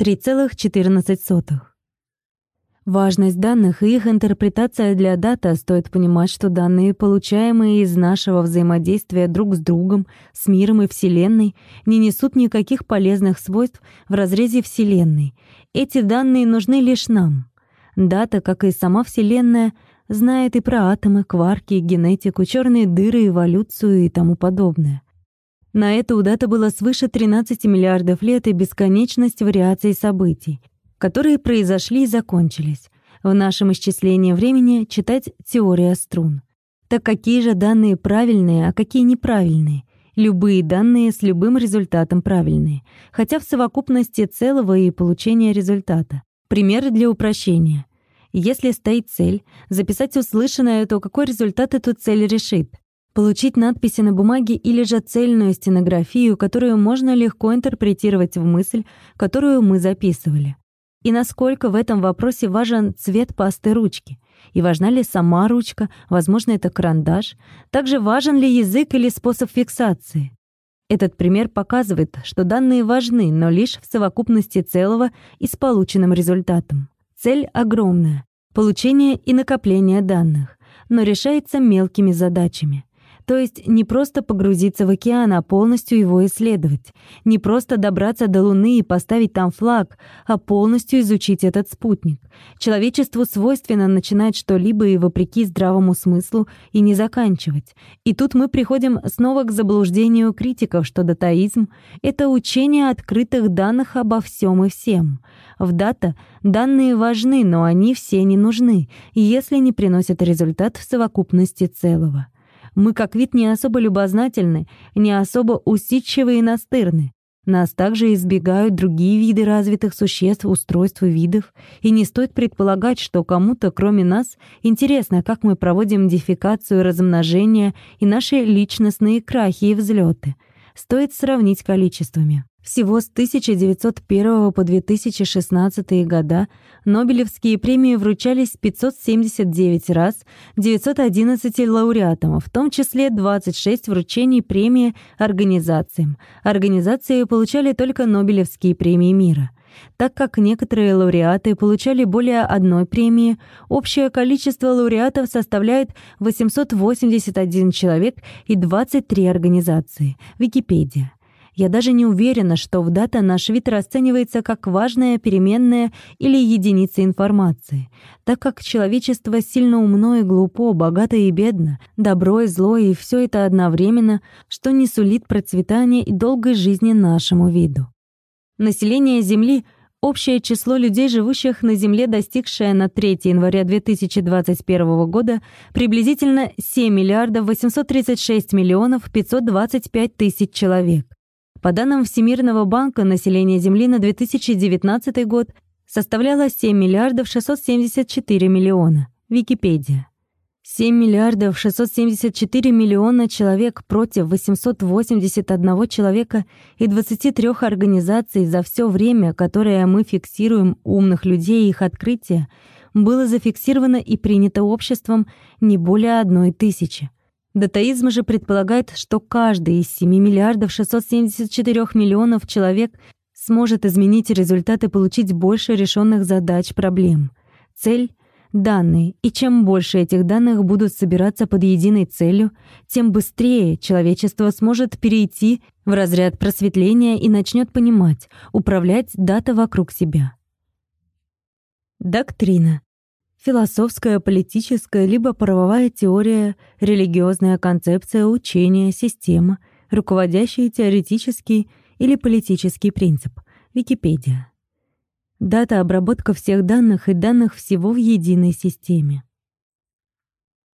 3,14. Важность данных и их интерпретация для дата стоит понимать, что данные, получаемые из нашего взаимодействия друг с другом, с миром и Вселенной, не несут никаких полезных свойств в разрезе Вселенной. Эти данные нужны лишь нам. Дата, как и сама Вселенная, знает и про атомы, кварки, генетику, черные дыры, эволюцию и тому подобное. На это у дата было свыше 13 миллиардов лет и бесконечность вариаций событий, которые произошли и закончились. В нашем исчислении времени читать теория струн. Так какие же данные правильные, а какие неправильные? Любые данные с любым результатом правильные, хотя в совокупности целого и получения результата. Примеры для упрощения. Если стоит цель записать услышанное, то какой результат эту цель решит? Получить надписи на бумаге или же цельную стенографию, которую можно легко интерпретировать в мысль, которую мы записывали. И насколько в этом вопросе важен цвет пасты ручки? И важна ли сама ручка? Возможно, это карандаш. Также важен ли язык или способ фиксации? Этот пример показывает, что данные важны, но лишь в совокупности целого и с полученным результатом. Цель огромная — получение и накопление данных, но решается мелкими задачами — то есть не просто погрузиться в океан, а полностью его исследовать. Не просто добраться до Луны и поставить там флаг, а полностью изучить этот спутник. Человечеству свойственно начинать что-либо и вопреки здравому смыслу и не заканчивать. И тут мы приходим снова к заблуждению критиков, что датаизм — это учение открытых данных обо всем и всем. В дата данные важны, но они все не нужны, если не приносят результат в совокупности целого. Мы как вид не особо любознательны, не особо усидчивы и настырны. Нас также избегают другие виды развитых существ, устройств и видов, и не стоит предполагать, что кому-то, кроме нас, интересно, как мы проводим дефекацию, размножение и наши личностные крахи и взлеты. Стоит сравнить количествами. Всего с 1901 по 2016 года Нобелевские премии вручались 579 раз 911 лауреатам, в том числе 26 вручений премии организациям. Организации получали только Нобелевские премии мира. Так как некоторые лауреаты получали более одной премии, общее количество лауреатов составляет 881 человек и 23 организации. Википедия. Я даже не уверена, что в дата наш вид расценивается как важная переменная или единица информации, так как человечество сильно умно и глупо, богато и бедно, добро и зло, и все это одновременно, что не сулит процветания и долгой жизни нашему виду. Население Земли — Общее число людей, живущих на Земле, достигшее на 3 января 2021 года приблизительно 7 миллиардов 836 миллионов 525 тысяч человек. По данным Всемирного банка, население Земли на 2019 год составляло 7 миллиардов 674 миллиона. Википедия. 7 миллиардов 674 миллиона человек против 881 человека и 23 организаций за все время, которое мы фиксируем умных людей и их открытия, было зафиксировано и принято обществом не более одной тысячи. Датаизм же предполагает, что каждый из 7 миллиардов 674 миллионов человек сможет изменить результаты и получить больше решенных задач, проблем. Цель — данные, и чем больше этих данных будут собираться под единой целью, тем быстрее человечество сможет перейти в разряд просветления и начнет понимать, управлять дата вокруг себя. Доктрина философская, политическая, либо правовая теория, религиозная концепция, учение, система, руководящий теоретический или политический принцип. Википедия. Дата обработка всех данных и данных всего в единой системе.